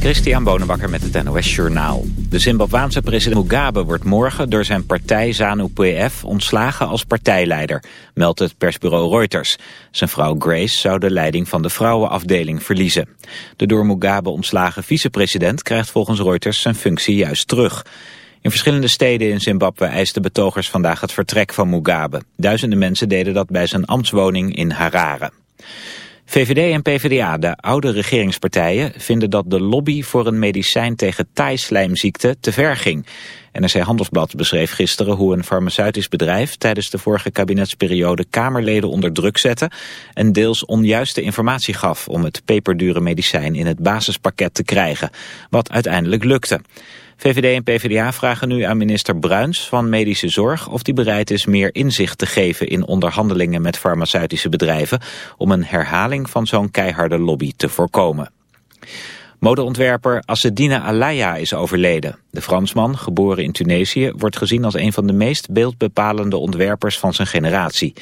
Christian Bonenbakker met het NOS Journaal. De Zimbabwaanse president Mugabe wordt morgen door zijn partij ZANU-PF ontslagen als partijleider, meldt het persbureau Reuters. Zijn vrouw Grace zou de leiding van de vrouwenafdeling verliezen. De door Mugabe ontslagen vicepresident krijgt volgens Reuters zijn functie juist terug. In verschillende steden in Zimbabwe eisten betogers vandaag het vertrek van Mugabe. Duizenden mensen deden dat bij zijn ambtswoning in Harare. VVD en PvdA, de oude regeringspartijen, vinden dat de lobby voor een medicijn tegen taaislijmziekte te ver ging. NRC Handelsblad beschreef gisteren hoe een farmaceutisch bedrijf tijdens de vorige kabinetsperiode Kamerleden onder druk zette en deels onjuiste informatie gaf om het peperdure medicijn in het basispakket te krijgen, wat uiteindelijk lukte. VVD en PvdA vragen nu aan minister Bruins van Medische Zorg of die bereid is meer inzicht te geven in onderhandelingen met farmaceutische bedrijven om een herhaling van zo'n keiharde lobby te voorkomen. Modeontwerper Assedine Alaya is overleden. De Fransman, geboren in Tunesië, wordt gezien als een van de meest beeldbepalende ontwerpers van zijn generatie.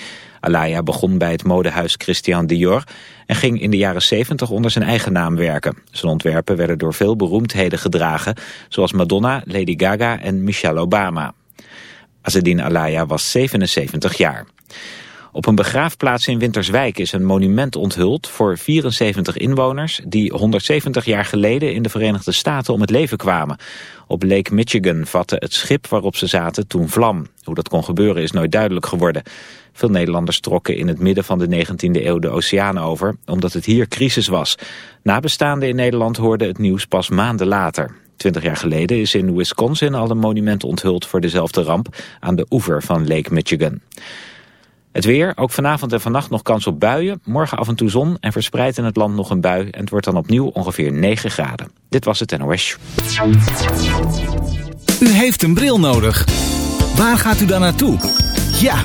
Alaya begon bij het modehuis Christian Dior en ging in de jaren 70 onder zijn eigen naam werken. Zijn ontwerpen werden door veel beroemdheden gedragen, zoals Madonna, Lady Gaga en Michelle Obama. Azedine Alaya was 77 jaar. Op een begraafplaats in Winterswijk is een monument onthuld voor 74 inwoners die 170 jaar geleden in de Verenigde Staten om het leven kwamen. Op Lake Michigan vatte het schip waarop ze zaten toen vlam. Hoe dat kon gebeuren is nooit duidelijk geworden. Veel Nederlanders trokken in het midden van de 19e eeuw de oceaan over, omdat het hier crisis was. Nabestaanden in Nederland hoorden het nieuws pas maanden later. Twintig jaar geleden is in Wisconsin al een monument onthuld voor dezelfde ramp aan de oever van Lake Michigan. Het weer, ook vanavond en vannacht nog kans op buien. Morgen af en toe zon en verspreid in het land nog een bui. En het wordt dan opnieuw ongeveer 9 graden. Dit was het NOS. U heeft een bril nodig. Waar gaat u dan naartoe? Ja,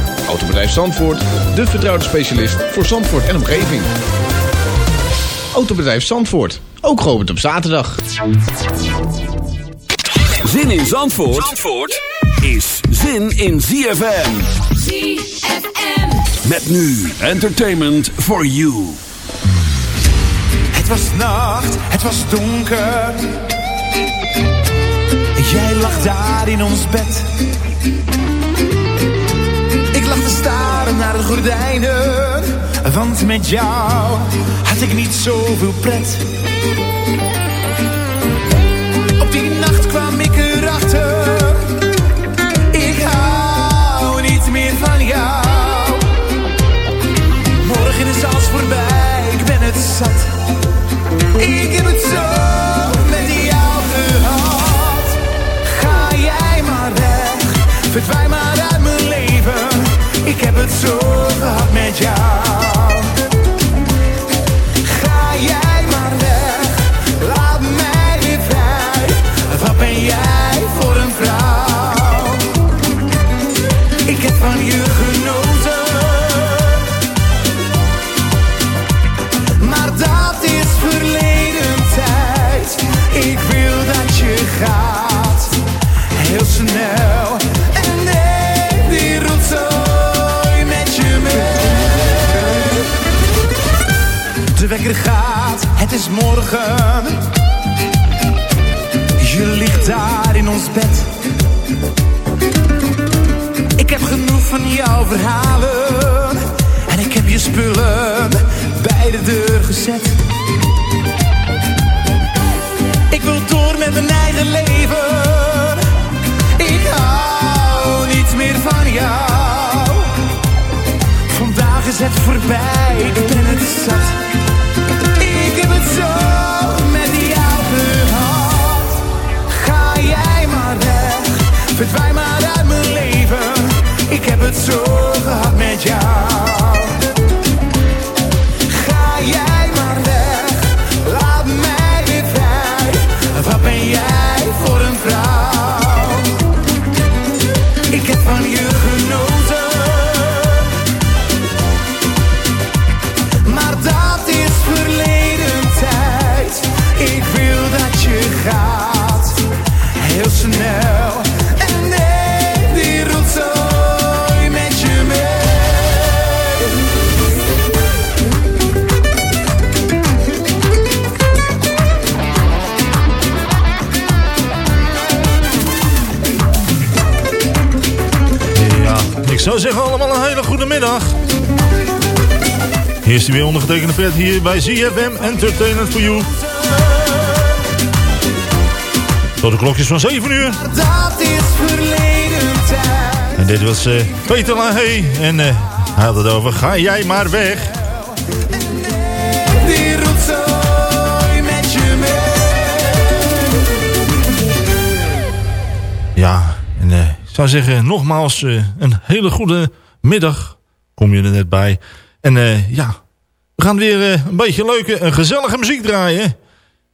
Autobedrijf Zandvoort, de vertrouwde specialist voor Zandvoort en omgeving. Autobedrijf Zandvoort, ook geopend op zaterdag. Zin in Zandvoort, Zandvoort is zin in ZFM. ZFM. Met nu entertainment for you. Het was nacht, het was donker. Jij lag daar in ons bed. Te staren naar de gordijnen. Want met jou had ik niet zoveel pret. Op die nacht kwam ik erachter. Ik hou niet meer van jou. Morgen is alles voorbij, ik ben het zat. Ik heb het zo het is morgen. Je ligt daar in ons bed. Ik heb genoeg van jouw verhalen. En ik heb je spullen bij de deur gezet. Ik wil door met mijn eigen leven. Ik hou niet meer van jou. Vandaag is het voorbij, ik ben het zat. Verdwijn maar uit mijn leven. Hier is hij weer ondergetekende Fred hier bij ZFM Entertainment for You. Tot de klokjes van 7 uur. Dat is verleden tijd. En dit was eh, Peter Lahey. En eh, hij had het over, ga jij maar weg. Ja, en eh, ik zou zeggen nogmaals een hele goede middag. Kom je er net bij. En eh, ja, we gaan weer eh, een beetje leuke en gezellige muziek draaien.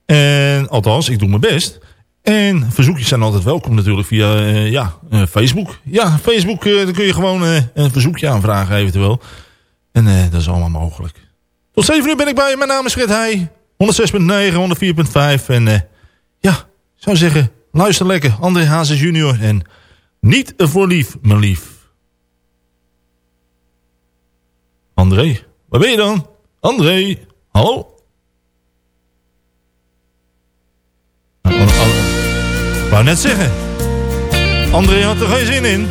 En althans, ik doe mijn best. En verzoekjes zijn altijd welkom natuurlijk via eh, ja, Facebook. Ja, Facebook, daar kun je gewoon een verzoekje aanvragen eventueel. En dat is allemaal mogelijk. Tot 7 uur ben ik bij je. Mijn naam is Fred Heij. 106.9, 104.5. En ja, ik zou zeggen, luister lekker. André Hazes junior. En niet voor lief, mijn lief. André, waar ben je dan? André, hallo? Oh. Ik wou net zeggen. André had er geen zin in.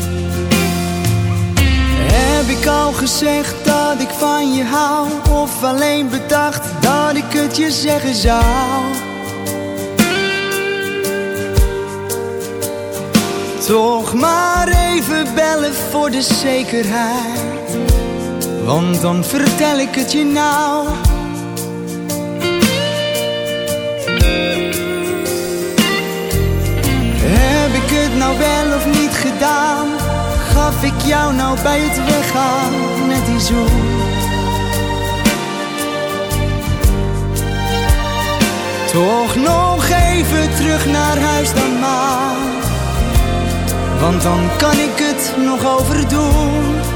Heb ik al gezegd dat ik van je hou? Of alleen bedacht dat ik het je zeggen zou? Toch maar even bellen voor de zekerheid. Want dan vertel ik het je nou. Heb ik het nou wel of niet gedaan? Gaf ik jou nou bij het weggaan net die zoen? Toch nog even terug naar huis dan maar. Want dan kan ik het nog overdoen.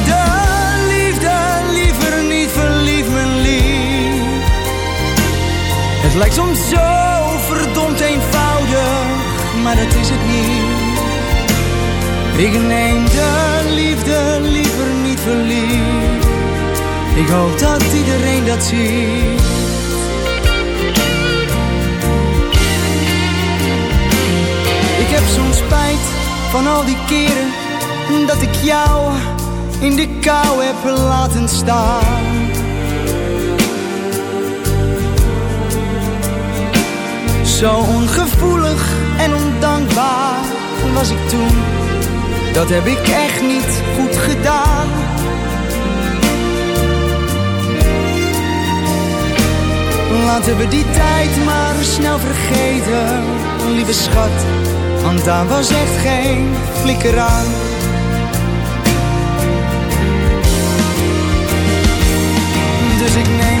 Het lijkt soms zo verdomd eenvoudig, maar dat is het niet. Ik neem de liefde liever niet verliefd. Ik hoop dat iedereen dat ziet. Ik heb zo'n spijt van al die keren dat ik jou in de kou heb laten staan. Zo ongevoelig en ondankbaar was ik toen. Dat heb ik echt niet goed gedaan. Laten we die tijd maar snel vergeten, lieve schat. Want daar was echt geen flikker aan. Dus ik neem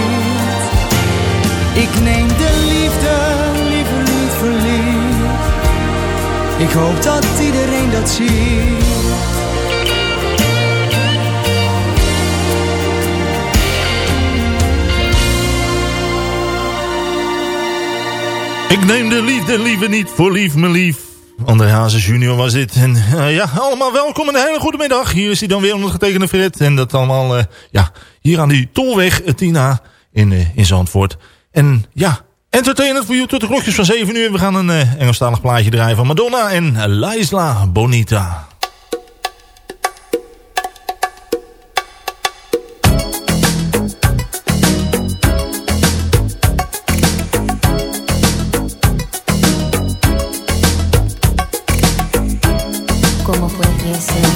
Ik neem de liefde liever niet verliefd. Ik hoop dat iedereen dat ziet. Ik neem de liefde liever niet voor lief, mijn lief. André Hazes junior was dit. En uh, ja, allemaal welkom en een hele goede middag. Hier is hij dan weer ondergetekende Fred. En dat allemaal, uh, ja, hier aan die Tolweg uh, Tina in, in Zandvoort. En ja, entertainment voor u tot de klokjes van 7 uur. We gaan een Engelstalig plaatje draaien van Madonna en Laisla Bonita. Like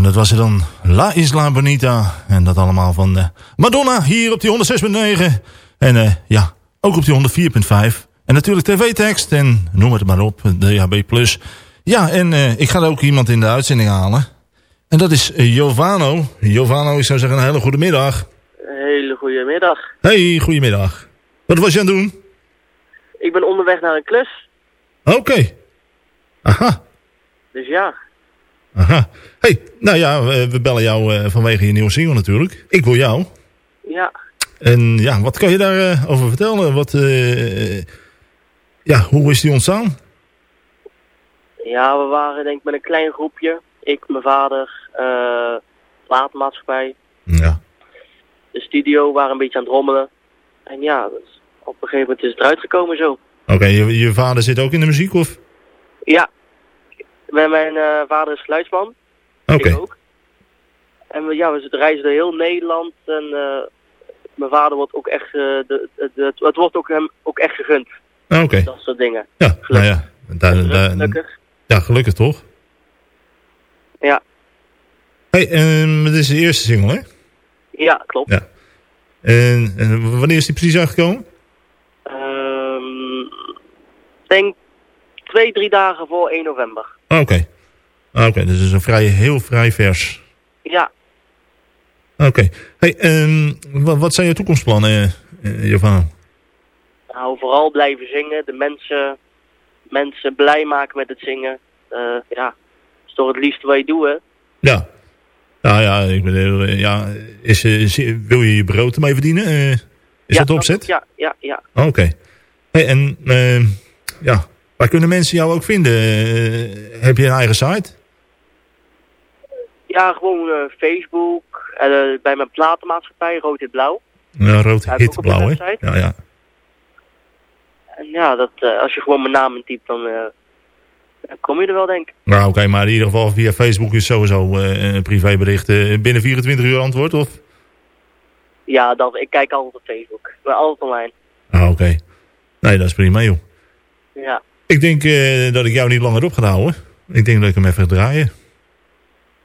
en dat was er dan La Isla Bonita. En dat allemaal van uh, Madonna hier op die 106.9. En uh, ja, ook op die 104.5. En natuurlijk tv-tekst en noem het maar op, DHB+. Ja, en uh, ik ga er ook iemand in de uitzending halen. En dat is Jovano. Jovano, ik zou zeggen een hele goede middag. Een hele goede middag. Hey, goedemiddag. Wat was je aan het doen? Ik ben onderweg naar een klus. Oké. Okay. Aha. Dus ja. Aha. hey, nou ja, we, bellen jou uh, vanwege je nieuwe single natuurlijk. Ik wil jou. Ja. En ja, wat kan je daarover uh, over vertellen? Wat, uh, ja, hoe is die ontstaan? Ja, we waren denk ik met een klein groepje. Ik, mijn vader, uh, platenmaatschappij. Ja. De studio waren een beetje aan het rommelen. En ja, dus op een gegeven moment is het eruit gekomen zo. Oké, okay, je, je vader zit ook in de muziek of? Ja, mijn, mijn uh, vader is geluidsman. Oké. Okay. ook. En we, ja, we reizen door heel Nederland. En uh, mijn vader wordt ook echt, uh, de, de, de, het wordt ook hem ook echt gegund. Oké. Okay. Dat soort dingen. Ja, nou ja. Gelukkig. Ja, gelukkig toch? Ja. hey, um, dit is de eerste single, hè? Ja, klopt. Ja. En, en wanneer is die precies uitgekomen? Um, denk twee, drie dagen voor 1 november. Oké. Okay. Oké, okay, dus het is een vrij, heel vrij vers. Ja. Oké. Okay. Hey, um, wat, zijn je toekomstplannen, uh, Jovano? Nou, vooral blijven zingen. De mensen, mensen blij maken met het zingen. Uh, ja, dat is toch het liefste wat je doet, hè? Ja. Nou ja, ik bedoel, ja is, is, wil je je brood ermee verdienen? Uh, is ja, dat de opzet? Ja, ja, ja. Oké. Okay. Hey, en uh, ja, waar kunnen mensen jou ook vinden? Uh, heb je een eigen site? Ja, gewoon uh, Facebook. bij mijn platenmaatschappij, Rood Hit Blauw. Ja, Rood Hit Blauw, hè? Ja, ja. En ja, dat, als je gewoon mijn naam intypt, dan dan kom je er wel, denk ik. Nou, oké, okay, maar in ieder geval via Facebook is sowieso een privébericht uh, binnen 24 uur antwoord, of? Ja, dat, ik kijk altijd op Facebook. Ik ben altijd online. Ah, oké. Okay. Nee, dat is prima, joh. Ja. Ik denk uh, dat ik jou niet langer op ga houden. Ik denk dat ik hem even ga draaien.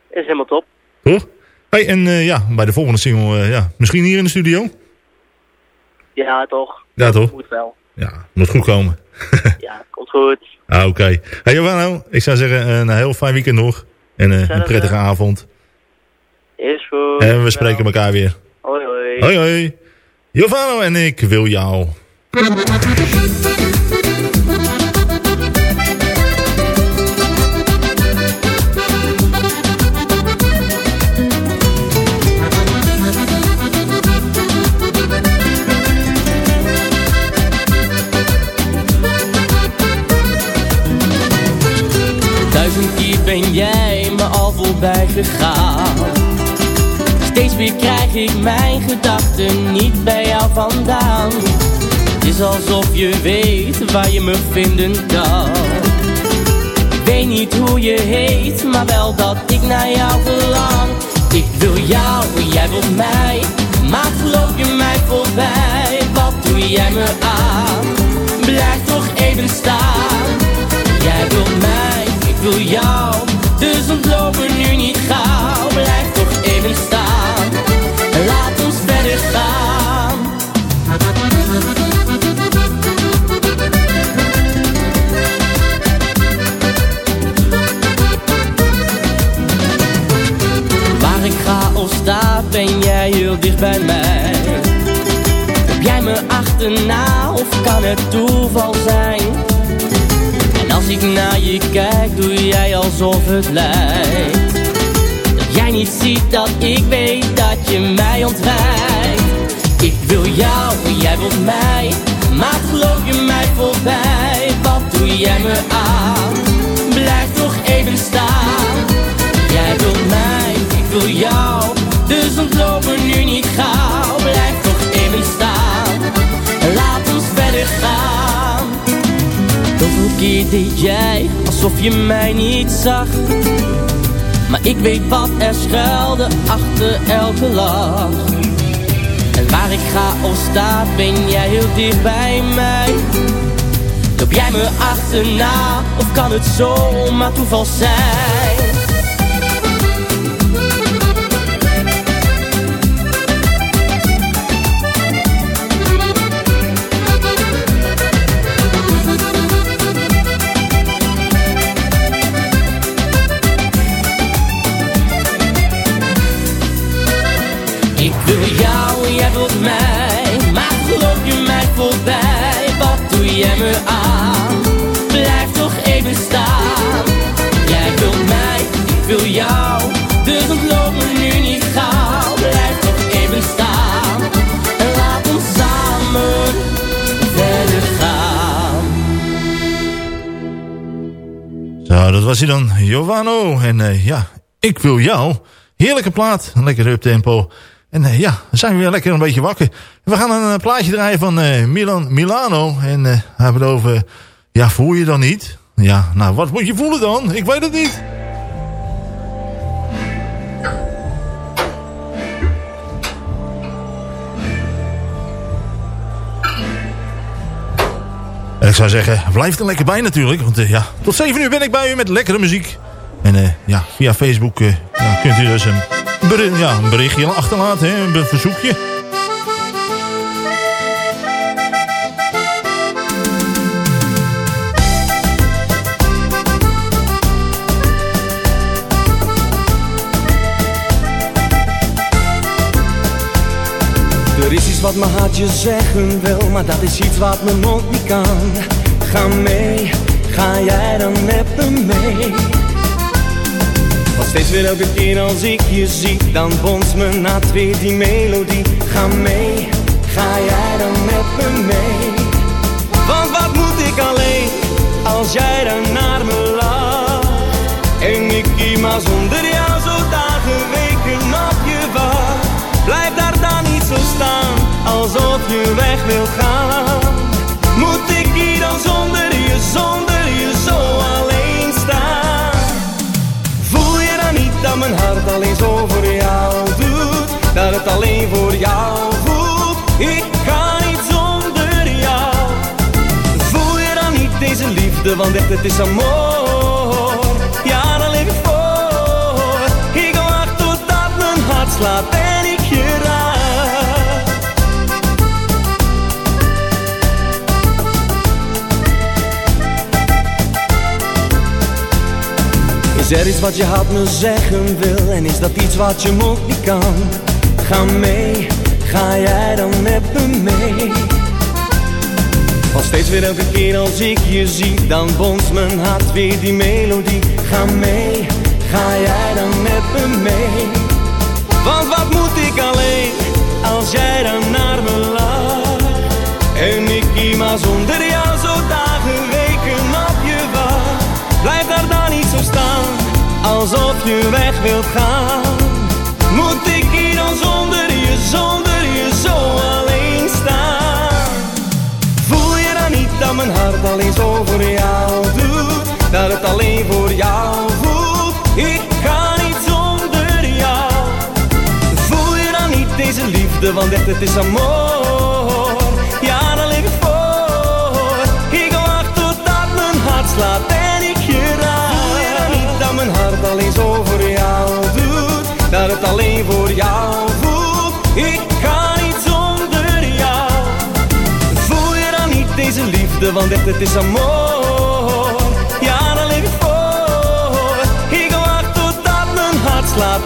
Is helemaal top. Toch? Hey, en ja, bij de volgende single, ja, misschien hier in de studio? Ja, toch. Ja, toch? Moet wel. Ja, moet goed komen. ja, komt goed. Ah, oké. Okay. Hey Giovanno, ik zou zeggen een heel fijn weekend nog. En uh, een prettige avond. Is goed. En we spreken elkaar weer. Hoi hoi. Hoi hoi. Giovanno en ik wil jou. Ben jij me al voorbij gegaan. Steeds weer krijg ik mijn gedachten niet bij jou vandaan. Het is alsof je weet waar je me vinden kan. Ik weet niet hoe je heet, maar wel dat ik naar jou verlang. Ik wil jou, jij wilt mij, maar geloof je mij voorbij. Wat doe jij me aan? Blijf toch even staan. Jij wilt mij wil jou, dus ontloop me nu niet gauw. Blijf toch even staan, laat ons verder gaan. Waar ik ga of sta, ben jij heel dicht bij mij. Heb jij me achterna of kan het toeval zijn? Als ik naar je kijk, doe jij alsof het lijkt. Dat jij niet ziet dat ik weet dat je mij ontwijkt. Ik wil jou, jij wilt mij Maar geloof je mij voorbij. Wat doe jij me aan? Blijf toch even staan. Jij wilt mij, ik wil jou Dus ontloop me nu niet gauw. Blijf toch even staan. Laat ons verder gaan keer deed jij alsof je mij niet zag. Maar ik weet wat er schuilde achter elke lach. En waar ik ga of sta ben jij heel dicht bij mij. Loop jij me achterna of kan het zomaar toeval zijn was hij dan, Giovanno. En eh, ja, ik wil jou. Heerlijke plaat, lekker uptempo. En eh, ja, dan zijn we weer lekker een beetje wakker. We gaan een eh, plaatje draaien van Milan Milano. En hebben het over, ja, voel je dan niet? Ja, nou, wat moet je voelen dan? Ik weet het niet. Ik zou zeggen, blijf er lekker bij natuurlijk. Want eh, ja, tot 7 uur ben ik bij u met lekkere muziek. En eh, ja, via Facebook eh, kunt u dus een, ja, een berichtje achterlaten, een verzoekje. Wat mijn hartje zeggen wil, maar dat is iets wat mijn mond niet kan. Ga mee, ga jij dan met me mee? Want steeds weer elke keer als ik je zie, dan bonst me na weer die melodie. Ga mee, ga jij dan met me mee? Want wat moet ik alleen, als jij dan naar me lacht? En ik hier maar zonder jou zo dagen, weken op je wacht. Blijf daar dan niet zo staan, alsof je weg wil gaan. Moet ik hier dan zonder je, zonder je zo alleen staan? Voel je dan niet dat mijn hart alleen zo voor jou doet? Dat het alleen voor jou voelt? Ik kan niet zonder jou. Voel je dan niet deze liefde, want echt het is amor. Ja, dan ik voor. Ik wacht totdat mijn hart slaat Is iets wat je hart me zeggen wil? En is dat iets wat je mond niet kan. Ga mee, ga jij dan met me mee? Want steeds weer elke keer als ik je zie Dan bonst mijn hart weer die melodie. Ga mee, ga jij dan met me mee? Want wat moet ik alleen Als jij dan naar me lacht? En ik hier maar zonder jou alsof je weg wilt gaan. Moet ik hier dan zonder je, zonder je zo alleen staan? Voel je dan niet dat mijn hart alleen zo voor jou doet? Dat het alleen voor jou voelt? Ik kan niet zonder jou. Voel je dan niet deze liefde, want echt het is amor. Ja, dan leef ik voor. Ik wacht totdat mijn hart slaat mijn hart alleen zo voor jou doet? Dat het alleen voor jou voelt? Ik kan niet zonder jou. Voel je dan niet deze liefde, want echt het is amor. Ja, dan leef ik voor. Ik wacht totdat mijn hart slaat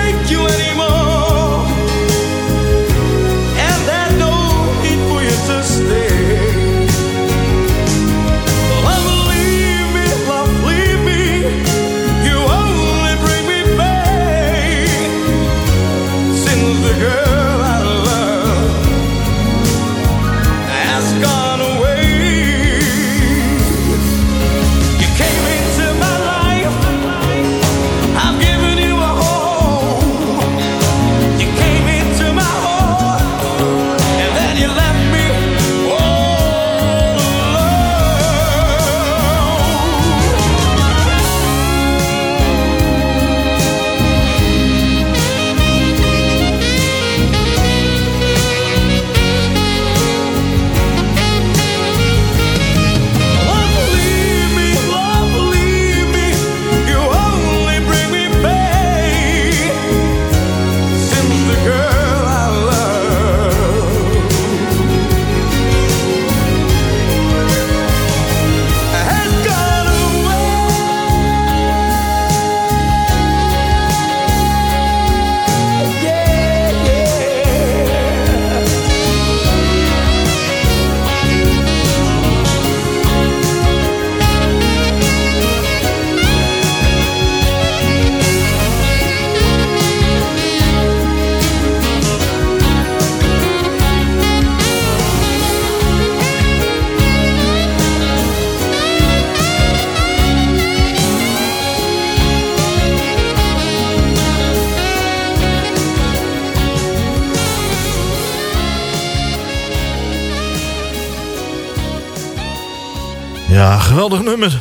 geweldig nummer.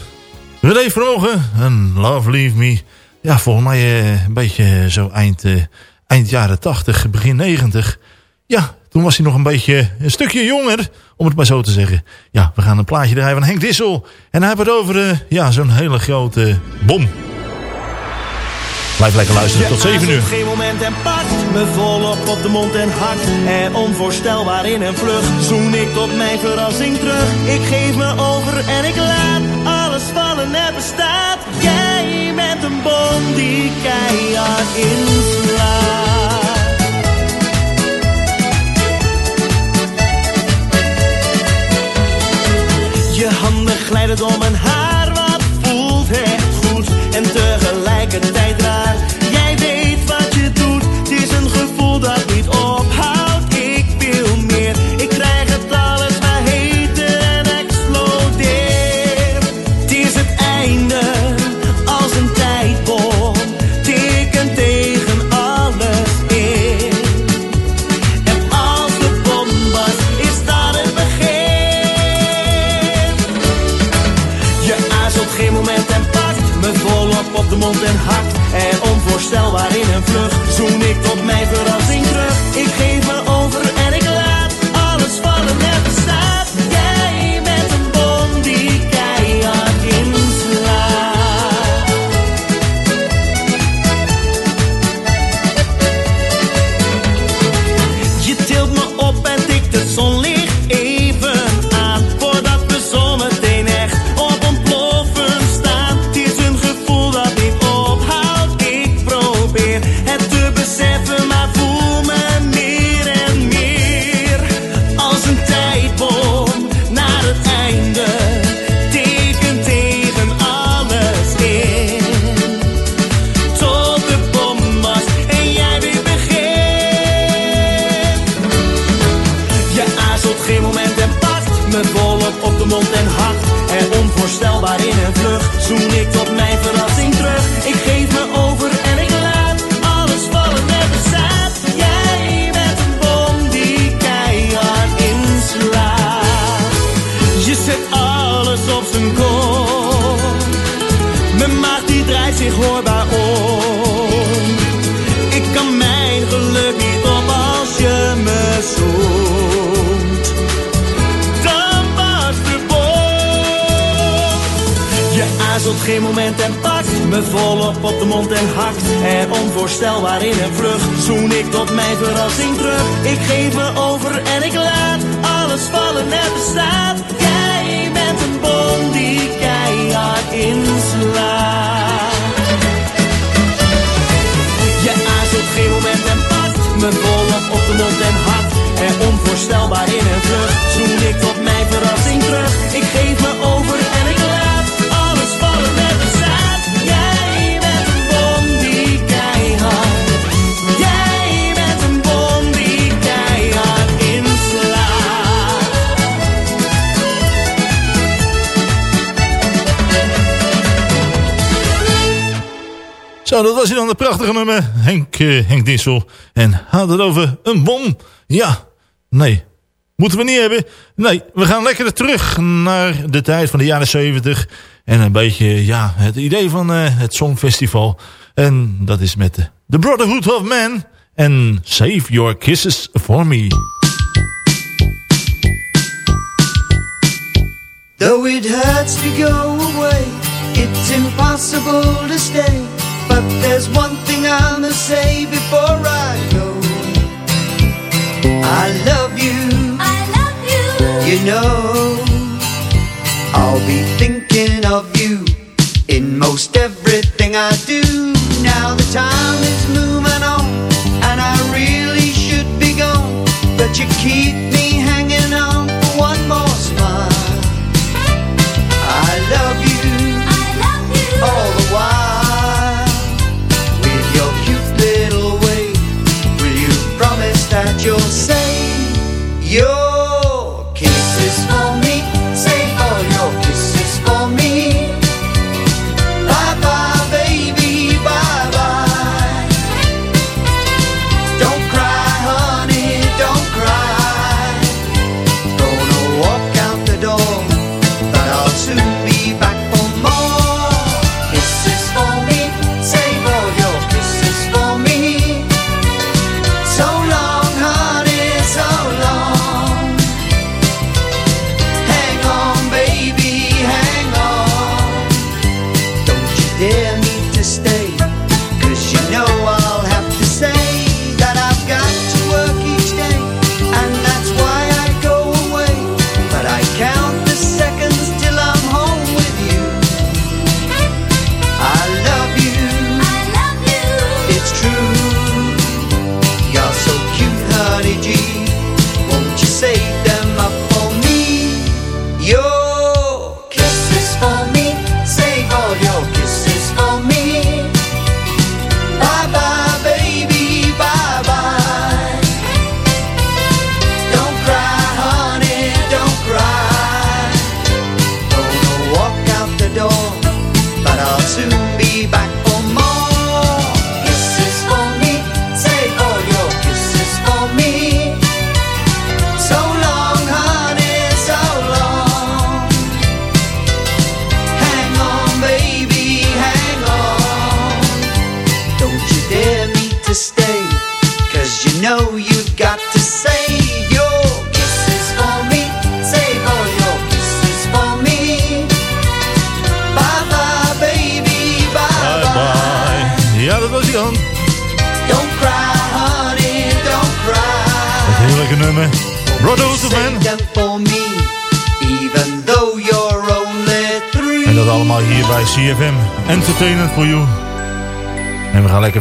René vroegen, en Love Leave Me. Ja, volgens mij eh, een beetje zo eind, eh, eind jaren 80, begin 90. Ja, toen was hij nog een beetje een stukje jonger, om het maar zo te zeggen. Ja, we gaan een plaatje draaien van Henk Dissel. En hij we het over eh, ja, zo'n hele grote bom. Blijf lekker luisteren. Tot 7 uur. geen moment en pakt me volop op de mond en hart. En onvoorstelbaar in een vlucht zoen ik tot mijn verrassing terug. Ik geef me over en ik laat alles vallen en bestaat. Jij bent een bom die keihard inslaat. Je handen glijden door mijn haar Zo, dat was hij dan, de prachtige nummer. Henk, eh, Henk Dissel. En had het over een bom. Ja, nee. Moeten we niet hebben. Nee, we gaan lekker terug naar de tijd van de jaren 70. En een beetje, ja, het idee van uh, het Songfestival. En dat is met The Brotherhood of Man. En Save Your Kisses For Me. Though it hurts to go away, it's impossible to stay. But there's one thing I must say before I go. I love you. I love you. You know, I'll be thinking of you in most everything I do. Now the time is moving on, and I really should be gone, but you keep me.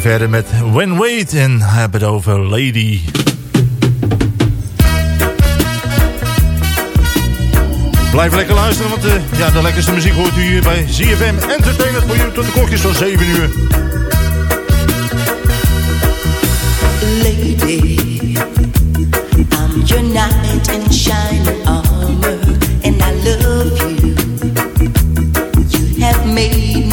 verder met When Wait en hebben het over Lady. Blijf lekker luisteren, want de, ja, de lekkerste muziek hoort u hier bij ZFM Entertainment voor u tot de klokjes van 7 uur. Lady, I'm your knight in shining armor and I love you. You have made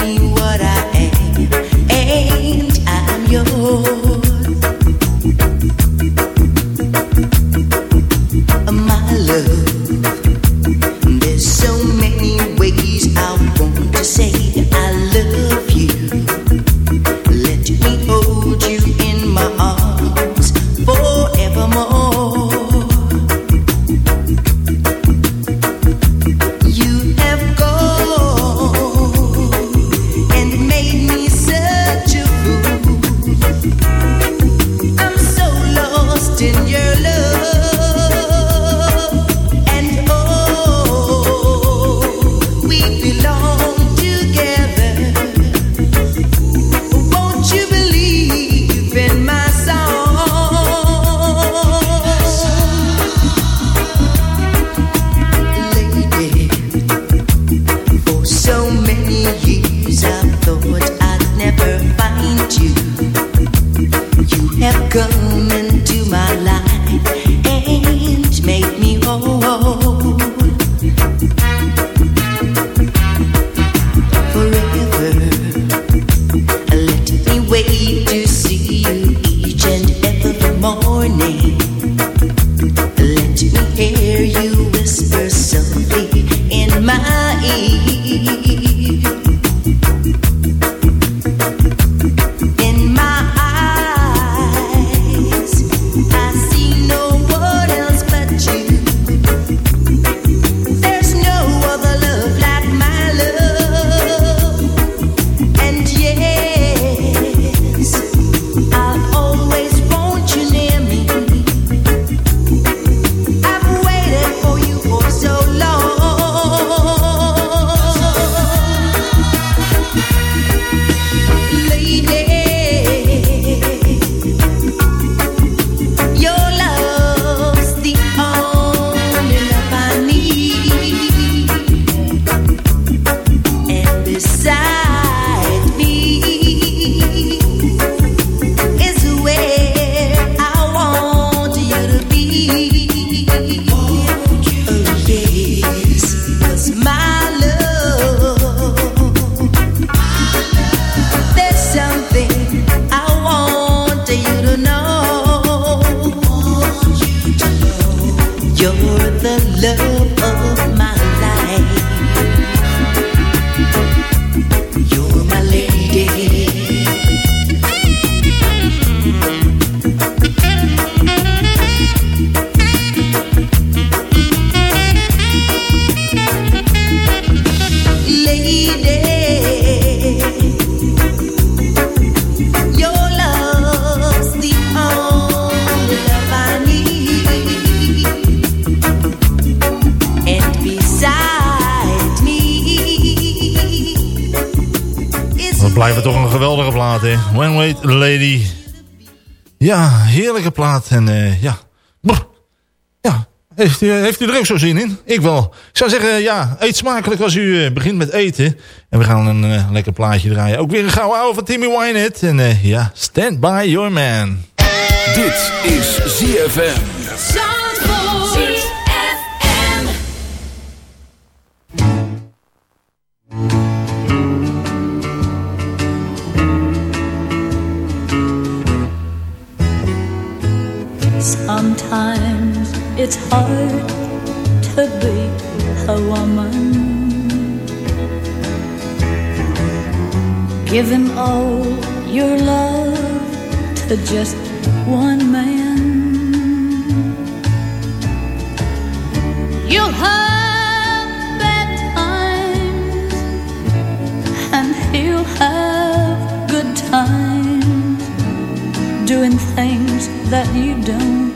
Lady. Ja, heerlijke plaat. En eh, ja, Brr. ja, heeft u, heeft u er ook zo zin in? Ik wel. Ik zou zeggen, ja, eet smakelijk als u eh, begint met eten. En we gaan een eh, lekker plaatje draaien. Ook weer een gouden oude van Timmy Wynette. En eh, ja, Stand By Your Man. Dit is ZFM. It's hard to be a woman. Give Giving all your love to just one man. You'll have bad times, and he'll have good times doing things that you don't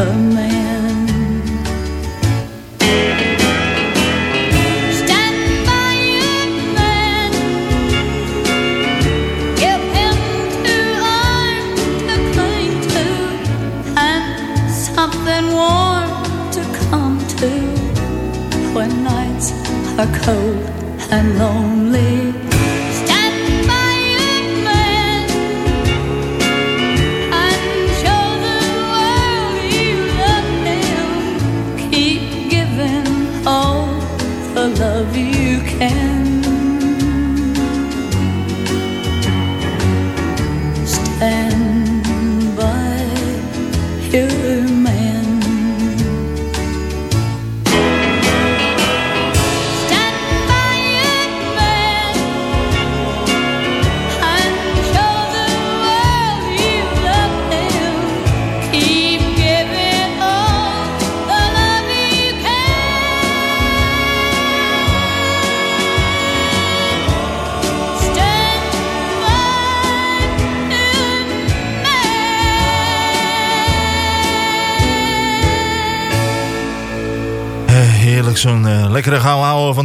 A man.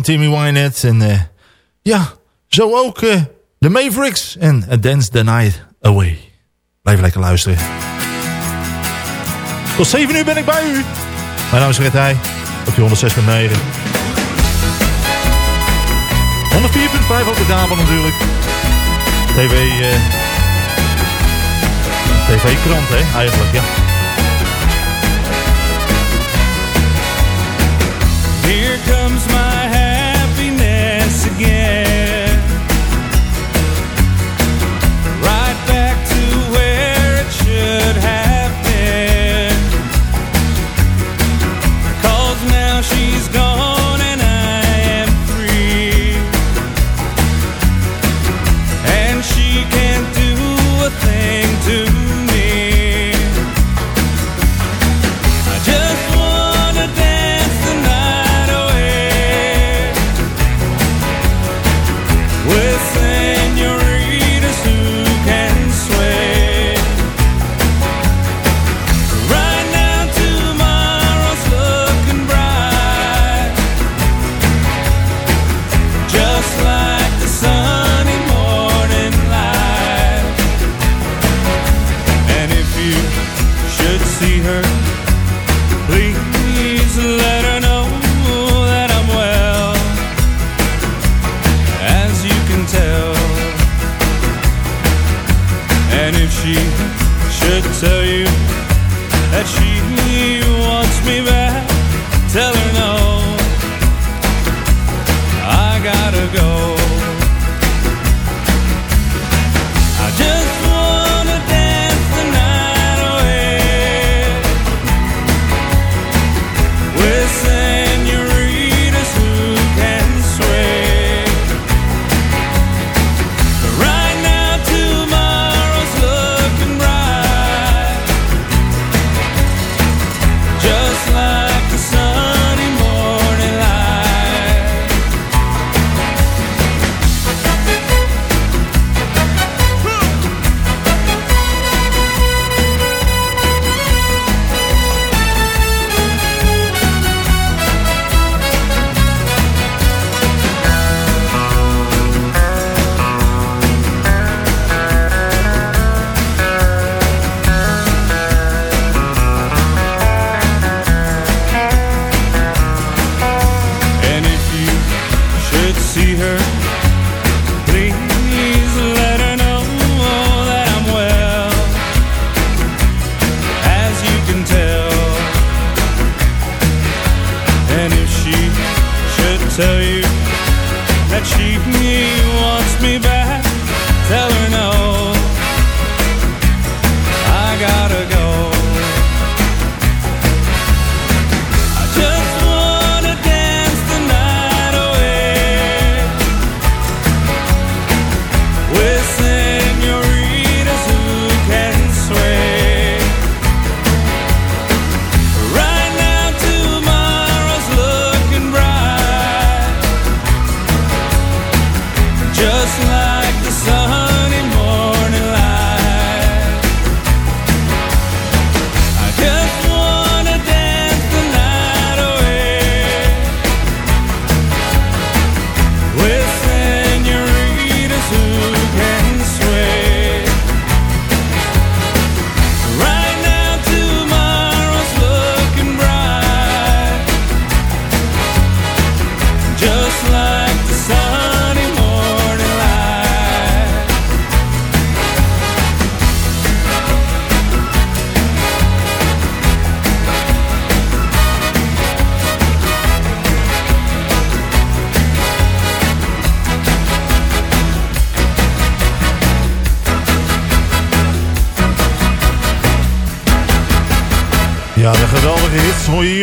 Timmy Wynette. En eh, ja, zo ook eh, de Mavericks en A Dance the Night Away. Blijf lekker luisteren. Tot 7 uur ben ik bij u. Mijn naam is Red Heij, op je 106.9. 104.5 op de kabel natuurlijk. TV... TV-krant, hè, eigenlijk, ja. Here comes my again. Right back to where it should have.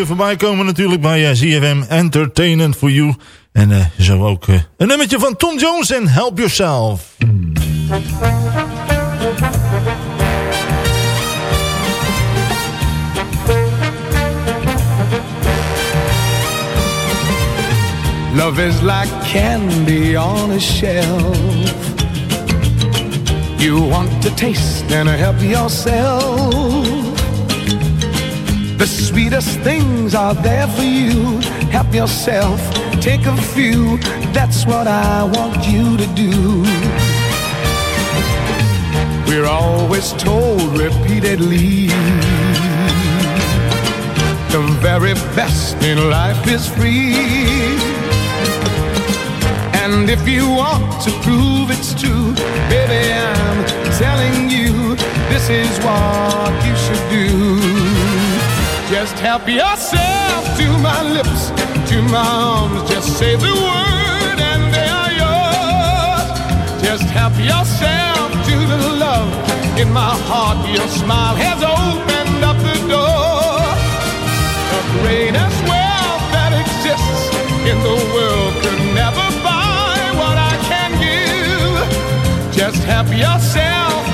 hier voorbij komen natuurlijk bij eh, ZFM Entertainment for You. En eh, zo ook eh, een nummertje van Tom Jones en Help Yourself. Love is like candy on a shelf. You want to taste and help yourself. The sweetest things are there for you. Help yourself, take a few. That's what I want you to do. We're always told repeatedly the very best in life is free. And if you want to prove it's true, baby, I'm telling you, this is what you should do. Just help yourself to my lips, to my arms, just say the word and they are yours. Just help yourself to the love in my heart. Your smile has opened up the door. The greatest wealth that exists in the world could never buy what I can give. Just help yourself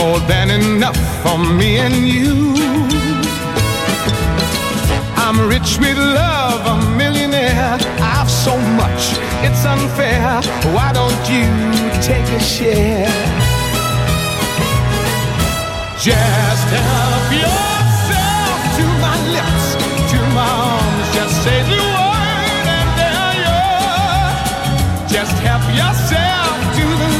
More than enough for me and you. I'm rich with love, a millionaire. I've so much, it's unfair. Why don't you take a share? Just help yourself to my lips, to my arms. Just say the word and there you're. Just help yourself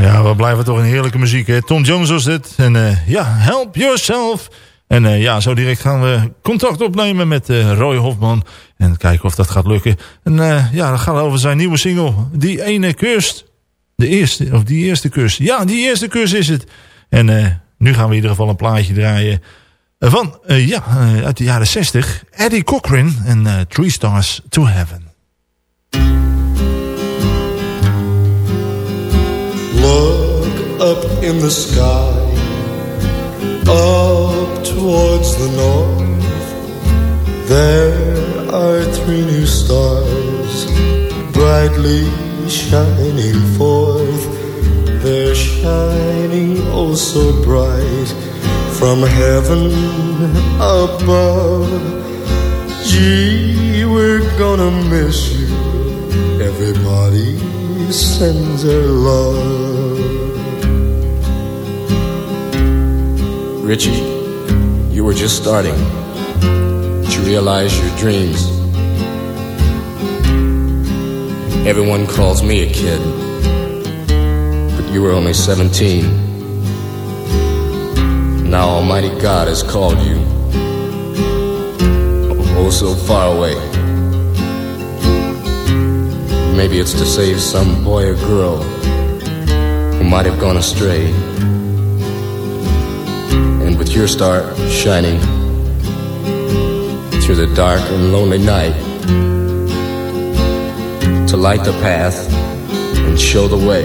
Ja, we blijven toch een heerlijke muziek. Hè? Tom Jones was dit. En eh, ja, help yourself. En eh, ja, zo direct gaan we contact opnemen met eh, Roy Hofman. En kijken of dat gaat lukken. En ja, dan gaat over zijn nieuwe single. Die ene kust. De eerste, of die eerste kus. Ja, die eerste kus is het. En nu gaan we in ieder geval een plaatje draaien. Van, ja, uit de jaren 60. Eddie Cochran en Three Stars to Heaven. Look up in the sky, up towards the north. There are three new stars, brightly shining forth. They're shining oh so bright from heaven above. Gee, we're gonna miss you. Everybody sends their love. Richie, you were just starting to realize your dreams. Everyone calls me a kid, but you were only 17. Now Almighty God has called you. Oh, so far away. Maybe it's to save some boy or girl who might have gone astray. And with your star shining through the dark and lonely night to light the path and show the way,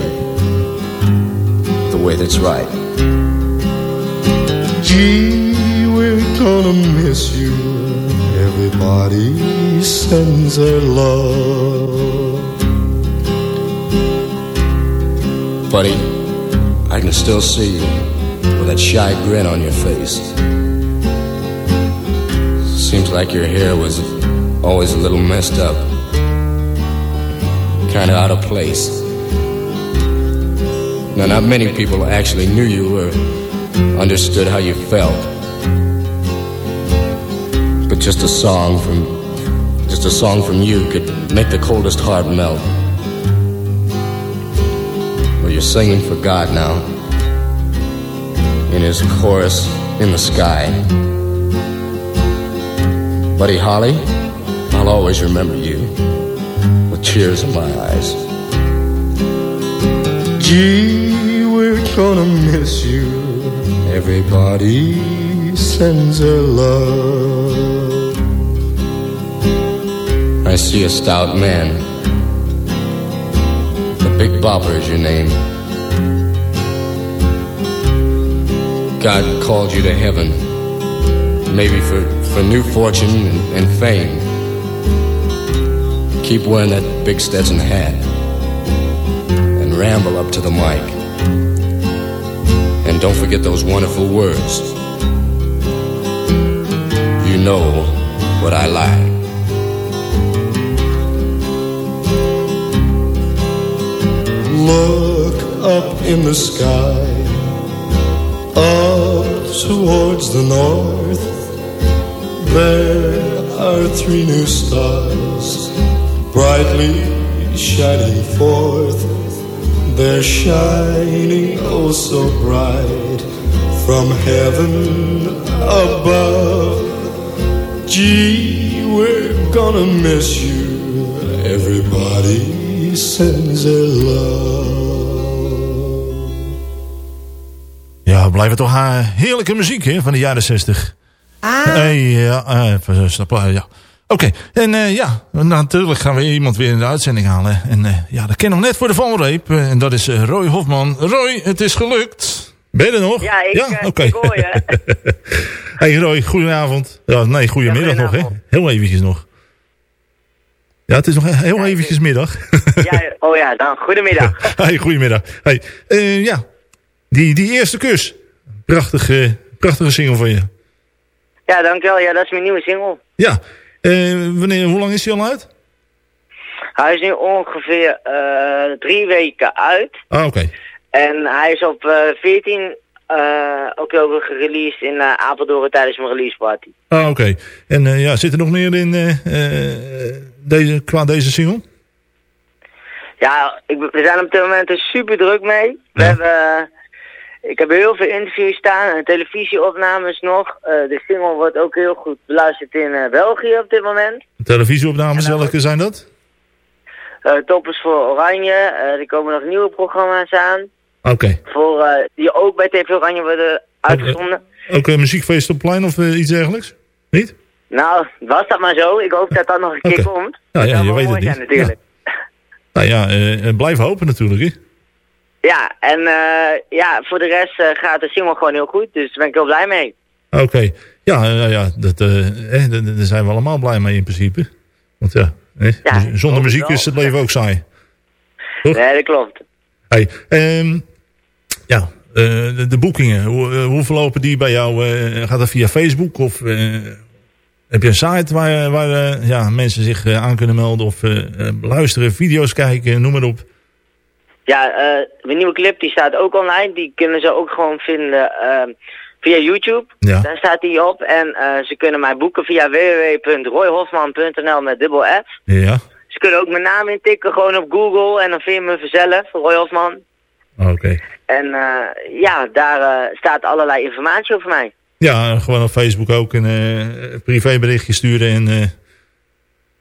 the way that's right. Gee, we're gonna miss you. Everybody sends their love. Buddy, I can still see you with that shy grin on your face. Seems like your hair was always a little messed up, kind of out of place. Now, not many people actually knew you or understood how you felt. But just a song from just a song from you could make the coldest heart melt. Singing for God now. In his chorus in the sky. Buddy Holly, I'll always remember you with tears in my eyes. Gee, we're gonna miss you. Everybody Sends her love. I see a stout man. The Big Bopper is your name. God called you to heaven, maybe for, for new fortune and, and fame. Keep wearing that big Stetson hat and ramble up to the mic. And don't forget those wonderful words. You know what I like. Look up in the sky, towards the north. There are three new stars, brightly shining forth. They're shining oh so bright from heaven above. Gee, we're gonna miss you. Everybody sends their love. Blijven toch uh, heerlijke muziek hè, van de jaren 60. Ah. Hey, ja, uh, stappen, ja. Oké, en uh, ja, natuurlijk gaan we iemand weer in de uitzending halen. En ja, dat ken nog net voor de valreep. En dat is Roy Hofman. Roy, het is gelukt. Ben je er nog? Ja, ik, ja? Okay. ik hoor je. hey Roy, goedenavond. Ja, nee, goedemiddag nog, hè? Heel eventjes nog. Ja, het is nog heel ja, eventjes middag. ja, oh ja, dan goedemiddag. hey, goedemiddag. Hey, ja, die, die eerste kus. Prachtige, prachtige single van je. Ja, dankjewel. Ja, dat is mijn nieuwe single. Ja, uh, wanneer, hoe lang is hij al uit? Hij is nu ongeveer uh, drie weken uit. Ah, oké. Okay. En hij is op uh, 14 oktober gereleased in Apeldoorn tijdens mijn release party. Ah, oké. Okay. En ja, zit er nog meer in deze, qua deze single? Ja, ik, we zijn op dit moment er super druk mee. We ja. hebben... Ik heb heel veel interviews staan en televisieopnames nog. Uh, de single wordt ook heel goed beluisterd in uh, België op dit moment. Televisieopnames, welke zijn dat? Uh, Toppers voor Oranje. er komen nog nieuwe programma's aan. Oké. Okay. Voor Die ook bij TV Oranje worden uitgezonden. Ook een muziekfeest op plein of iets dergelijks? Niet? Nou, was dat maar zo. Ik hoop dat dat nog een keer komt. Nou ja, je weet het niet. Zijn, natuurlijk. Ja. Nou ja, blijf hopen natuurlijk, hè? Ja, en uh, ja, voor de rest uh, gaat de single gewoon heel goed, dus daar ben ik heel blij mee. Oké, okay. ja, uh, ja dat, eh, daar zijn we allemaal blij mee in principe. Want ja, eh, ja zonder muziek wel. is het leven ook saai. Toch? Nee, dat klopt. Hey, um, ja, de, de, boekingen, hoe, hoe verlopen die bij jou? gaat dat via Facebook of heb je een site waar, waar ja, mensen zich aan kunnen melden of luisteren, video's kijken, noem maar op? Ja, uh, de nieuwe clip die staat ook online. Die kunnen ze ook gewoon vinden uh, via YouTube. Ja. Daar staat die op. En uh, ze kunnen mij boeken via www.royhofman.nl met dubbel F. Ja. Ze kunnen ook mijn naam intikken gewoon op Google. En dan vind je me vanzelf, Roy Hofman. Oké. Okay. En ja, daar staat allerlei informatie over mij. Ja, gewoon op Facebook ook een privéberichtje sturen. En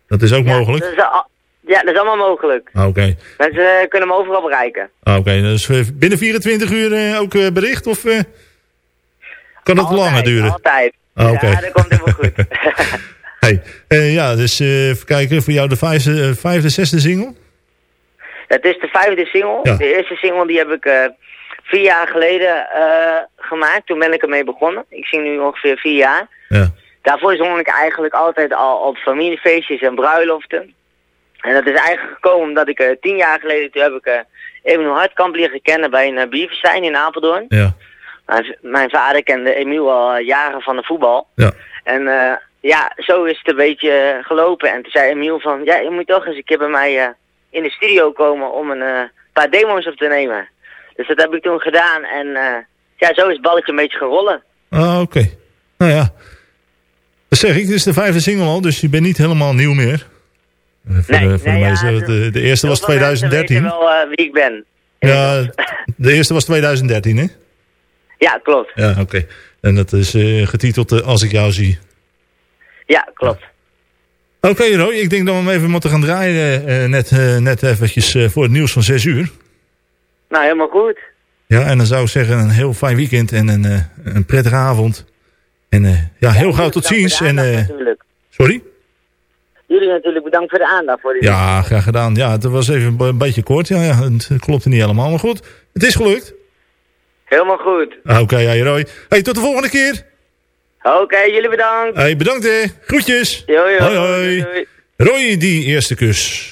dat is ook ja, mogelijk. Dat is al ja, dat is allemaal mogelijk. Ah, Oké. Okay. Mensen uh, kunnen hem overal bereiken. Ah, Oké, okay. dus binnen 24 uur uh, ook bericht of kan altijd, langer duren? Altijd, ah, okay. Ja, dat komt helemaal goed. hey, ja, dus even kijken, voor jou de vijfde, vijfde, zesde single? Het is de vijfde single. Ja. De eerste single die heb ik vier jaar geleden gemaakt. Toen ben ik ermee begonnen. Ik zing nu ongeveer vier jaar. Ja. Daarvoor zong ik eigenlijk altijd al op familiefeestjes en bruiloften. En dat is eigenlijk gekomen omdat ik uh, tien jaar geleden, toen heb ik uh, Emiel Hartkamp leren kennen bij een uh, in Apeldoorn. Ja. Mijn, mijn vader kende Emiel al jaren van de voetbal. Ja. En ja, zo is het een beetje gelopen. En toen zei Emiel van, ja, je moet toch eens een keer bij mij in de studio komen om een paar demo's op te nemen. Dus dat heb ik toen gedaan en ja, zo is het balletje een beetje gerollen. Ah, oké. Okay. Nou ja. Dat zeg ik, dit is de vijfde single al, dus je bent niet helemaal nieuw meer. Voor, nee, de, voor nee, de, ja, de, de, eerste was 2013. wel uh, wie ik ben. Ja, de eerste was 2013, hè? Ja, klopt. Ja, oké. Okay. En dat is uh, getiteld uh, Als ik jou zie. Ja, klopt. Oké Roy, ik denk dat we hem even moeten gaan draaien. eh, net, eh, net eventjes eh, voor het nieuws van 6 uur. Nou, helemaal goed. Ja, en dan zou ik zeggen een heel fijn weekend en een, eh, een prettige avond. En eh, ja, heel gauw tot ziens. En, eh, sorry? Jullie natuurlijk bedankt voor de aandacht. Voor die Ja, graag gedaan. Ja, het was even een beetje kort. Ja, ja, het klopte niet helemaal, maar goed. Het is gelukt. Helemaal goed. Oké, ja, Roy. Hey, tot de volgende keer. Oké, jullie bedankt. Hey, bedankt hè. Groetjes. Jo, jo. Hoi, hoi. Doei, doei. Roy, die eerste kus.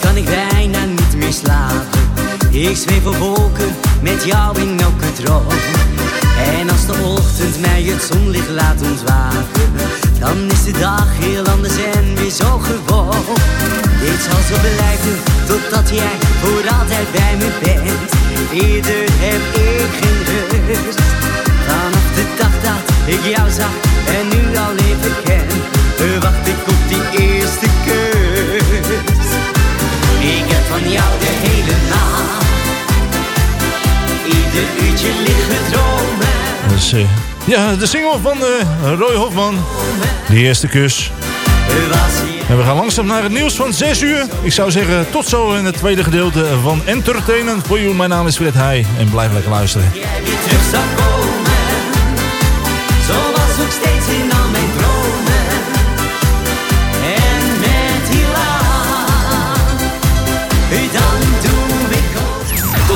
Kan ik bijna niet meer slapen. Ik zweef op wolken met jou in elke droom. En als de ochtend mij het zonlicht laat ontwaken Dan is de dag heel anders en weer zo gewoon. Dit zal zo blijven totdat jij voor altijd bij me bent. Eerder heb ik geen rust. Vanaf de dag dat ik jou zag en nu al even ken Wacht ik op die eerste Ik heb van jou de hele nacht Ieder uurtje liggen dromen Dus, eh, ja, de single van eh, Roy Hofman. Die eerste kus. En we gaan langzaam naar het nieuws van 6 uur. Ik zou zeggen, tot zo in het tweede gedeelte van Entertainment voor you. Mijn naam is Fred Heij en blijf lekker luisteren.